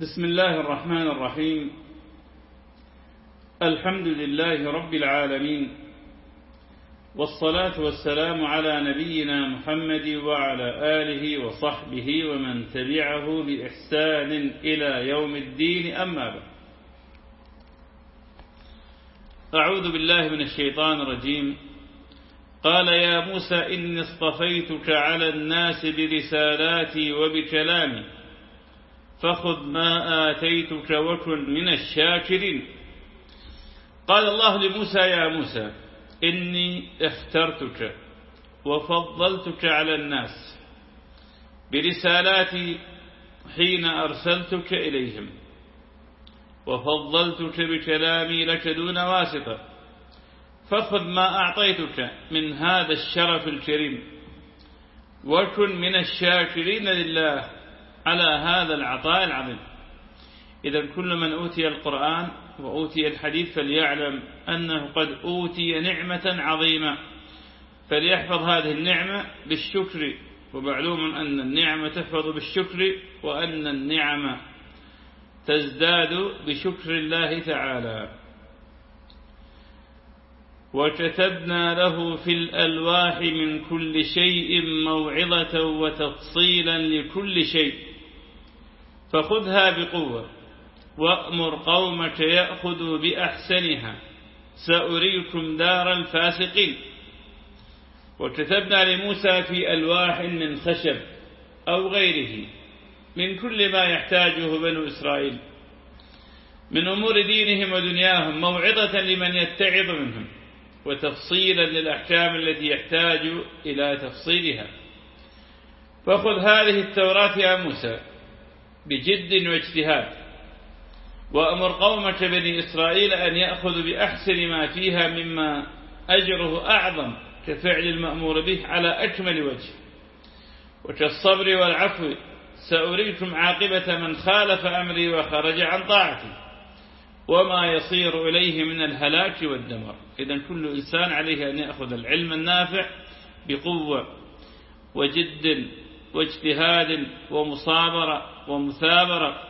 بسم الله الرحمن الرحيم. الحمد لله رب العالمين. والصلاة والسلام على نبينا محمد وعلى آله وصحبه ومن تبعه بإحسان إلى يوم الدين. أما بعد. أعوذ بالله من الشيطان الرجيم. قال يا موسى إني اصطفيتك على الناس برسالاتي وبكلامي. فخذ ما آتيتك وكن من الشاكرين. قال الله لموسى يا موسى إني اخترتك وفضلتك على الناس برسالاتي حين أرسلتك إليهم وفضلتك بكلامي لك دون واسطة. فخذ ما أعطيتك من هذا الشرف الكريم وكن من الشاكرين لله. على هذا العطاء العظيم. إذا كل من أوتي القرآن وأوتي الحديث فليعلم أنه قد أوتي نعمة عظيمة. فليحفظ هذه النعمة بالشكر ومعلوم أن النعمة تحفظ بالشكر وأن النعمة تزداد بشكر الله تعالى. وكتبنا له في الألواح من كل شيء موعظة وتفصيلا لكل شيء. فخذها بقوة. وأمر قومك يأخذوا بأحسنها. سأريكم دار الفاسقين. وكتبنا لموسى في ألواح من خشب أو غيره من كل ما يحتاجه بنو إسرائيل. من أمور دينهم ودنياهم موعظة لمن يتعظ منهم وتفصيلا للأحكام التي يحتاج إلى تفصيلها. فخذ هذه التوراة يا موسى. بجد واجتهاد. وأمر قومك بني إسرائيل أن يأخذوا بأحسن ما فيها مما أجره أعظم كفعل المأمور به على أكمل وجه. وكالصبر والعفو سأريكم عاقبة من خالف أمري وخرج عن طاعتي. وما يصير إليه من الهلاك والدمر إذا كل إنسان عليه أن يأخذ العلم النافع بقوة وجد واجتهاد ومصابرة ومثابرة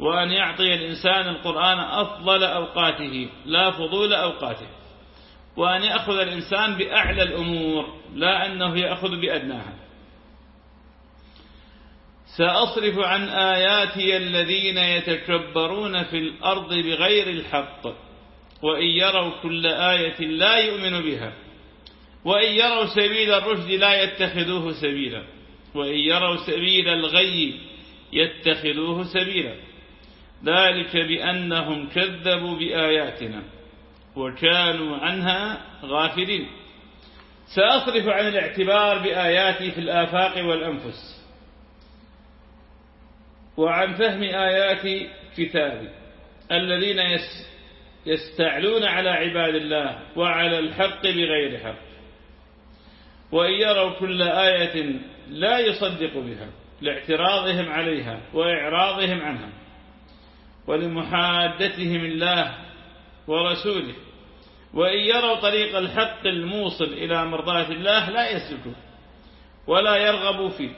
وأن يعطي الإنسان القرآن أفضل أوقاته لا فضول أوقاته وأن يأخذ الإنسان بأعلى الأمور لا أنه يأخذ بأدناها. سأصرف عن آياتي الذين يتكبرون في الأرض بغير الحق وإن يروا كل آية لا يؤمن بها وإن يروا سبيل الرشد لا يتخذوه سبيلا وإن يروا سبيل الغي يتخذوه سبيلا. ذلك بأنهم كذبوا بآياتنا وكانوا عنها غافلين. سأصرف عن الاعتبار بآياتي في الآفاق والأنفس وعن فهم آيات كتابي الذين يستعلون على عباد الله وعلى الحق بغير حق وإن يروا كل آية لا يصدق بها. لاعتراضهم عليها وإعراضهم عنها ولمحادتهم الله ورسوله. وإن يروا طريق الحق الموصل إلى مرضاة الله لا يسلكوا ولا يرغبوا فيه.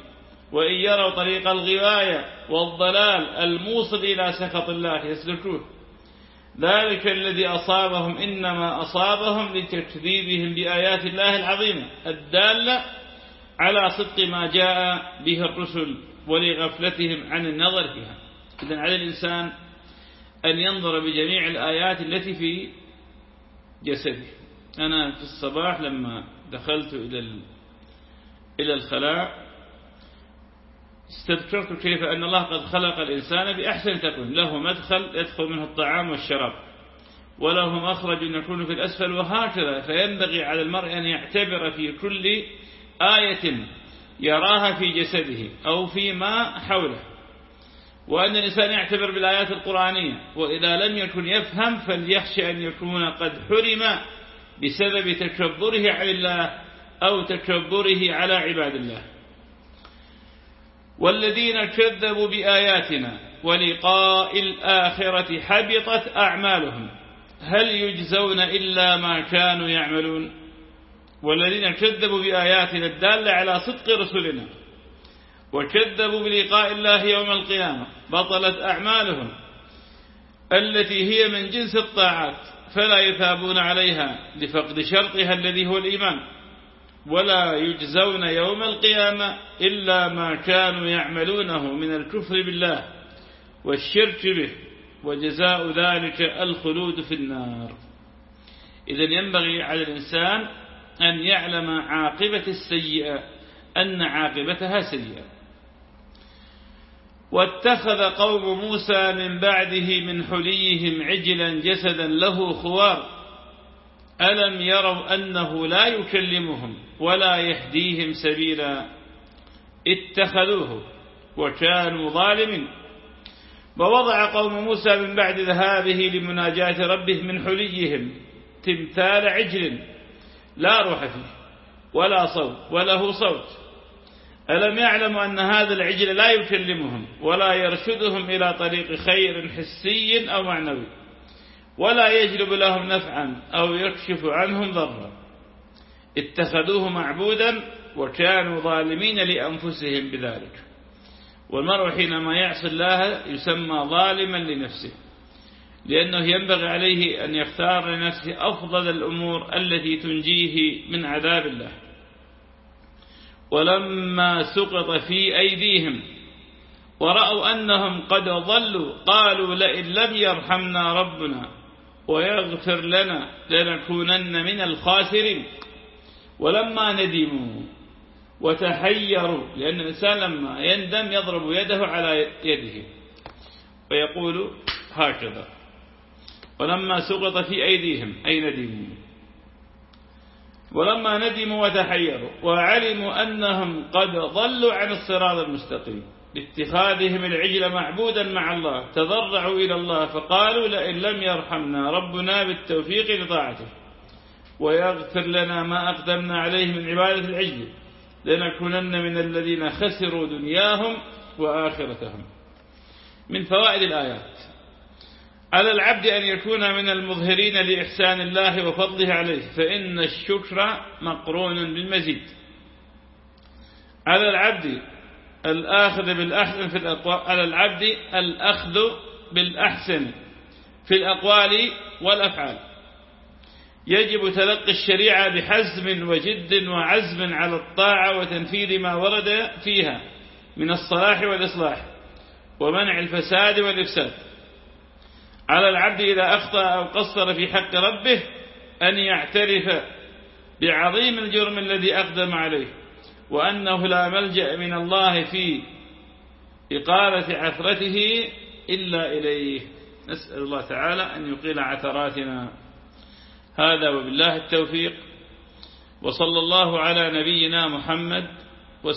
وإن يروا طريق الغواية والضلال الموصل إلى سخط الله يسلكوه. ذلك الذي أصابهم إنما أصابهم لتكذيبهم بآيات الله العظيمة الدالة على صدق ما جاء به الرسل ولغفلتهم عن النظر فيها إذن على الإنسان أن ينظر بجميع الآيات التي في جسده. أنا في الصباح لما دخلت إلى إلى الخلاء استذكرت كيف أن الله قد خلق الإنسان بأحسن تكون له مدخل يدخل منه الطعام والشراب وله مخرج يكون في الأسفل وهكذا. فينبغي على المرء أن يعتبر في كل آية يراها في جسده أو فيما حوله. وأن الإنسان يعتبر بالآيات القرآنية وإذا لم يكن يفهم فليخشى أن يكون قد حرم بسبب تكبره عن الله أو تكبره على عباد الله. والذين كذبوا بآياتنا ولقاء الآخرة حبطت أعمالهم هل يجزون إلا ما كانوا يعملون؟ والذين كذبوا بآياتنا الدالة على صدق رسلنا وكذبوا بلقاء الله يوم القيامة بطلت أعمالهم التي هي من جنس الطاعات فلا يثابون عليها لفقد شرطها الذي هو الإيمان ولا يجزون يوم القيامة إلا ما كانوا يعملونه من الكفر بالله والشرك به وجزاء ذلك الخلود في النار. إذا ينبغي على الإنسان أن يعلم عاقبة السيئة أن عاقبتها سيئة. واتخذ قوم موسى من بعده من حليهم عجلا جسدا له خوار. ألم يروا أنه لا يكلمهم ولا يهديهم سبيلا؟ اتخذوه وكانوا ظالمين. ووضع قوم موسى من بعد ذهابه لمناجاة ربه من حليهم تمثال عجل. لا روح فيه ولا صوت وله صوت. ألم يعلموا أن هذا العجل لا يكلمهم ولا يرشدهم إلى طريق خير حسي أو معنوي ولا يجلب لهم نفعا أو يكشف عنهم ضرا. اتخذوه معبودا وكانوا ظالمين لأنفسهم بذلك. والمرء حينما يعصي الله يسمى ظالما لنفسه. لأنه ينبغي عليه أن يختار لنفسه أفضل الأمور التي تنجيه من عذاب الله. ولما سقط في أيديهم ورأوا أنهم قد ضلوا قالوا لئن لم يرحمنا ربنا ويغفر لنا لنكونن من الخاسرين. ولما ندموا وتحيروا لأن الإنسان لما يندم يضرب يده على يده ويقول هكذا. ولما سقط في أيديهم أي ندموا. ولما ندموا وتحيروا وعلموا أنهم قد ضلوا عن الصراط المستقيم. باتخاذهم العجل معبودا مع الله تضرعوا إلى الله فقالوا لئن لم يرحمنا ربنا بالتوفيق لطاعته. ويغفر لنا ما أقدمنا عليه من عبادة العجل لنكونن من الذين خسروا دنياهم وآخرتهم. من فوائد الآيات. على العبد أن يكون من المظهرين لإحسان الله وفضله عليه فإن الشكر مقرون بالمزيد. على العبد الآخذ بالأحسن في الأقوال على العبد الأخذ بالأحسن في الأقوال والأفعال. يجب تلقي الشريعة بحزم وجد وعزم على الطاعة وتنفيذ ما ورد فيها من الصلاح والإصلاح ومنع الفساد والإفساد. على العبد إذا أخطأ أو قصر في حق ربه أن يعترف بعظيم الجرم الذي أقدم عليه وأنه لا ملجأ من الله في إقالة عثرته إلا إليه. نسأل الله تعالى أن يقيل عثراتنا. هذا وبالله التوفيق. وصلى الله على نبينا محمد